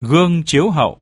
Gương chiếu hậu.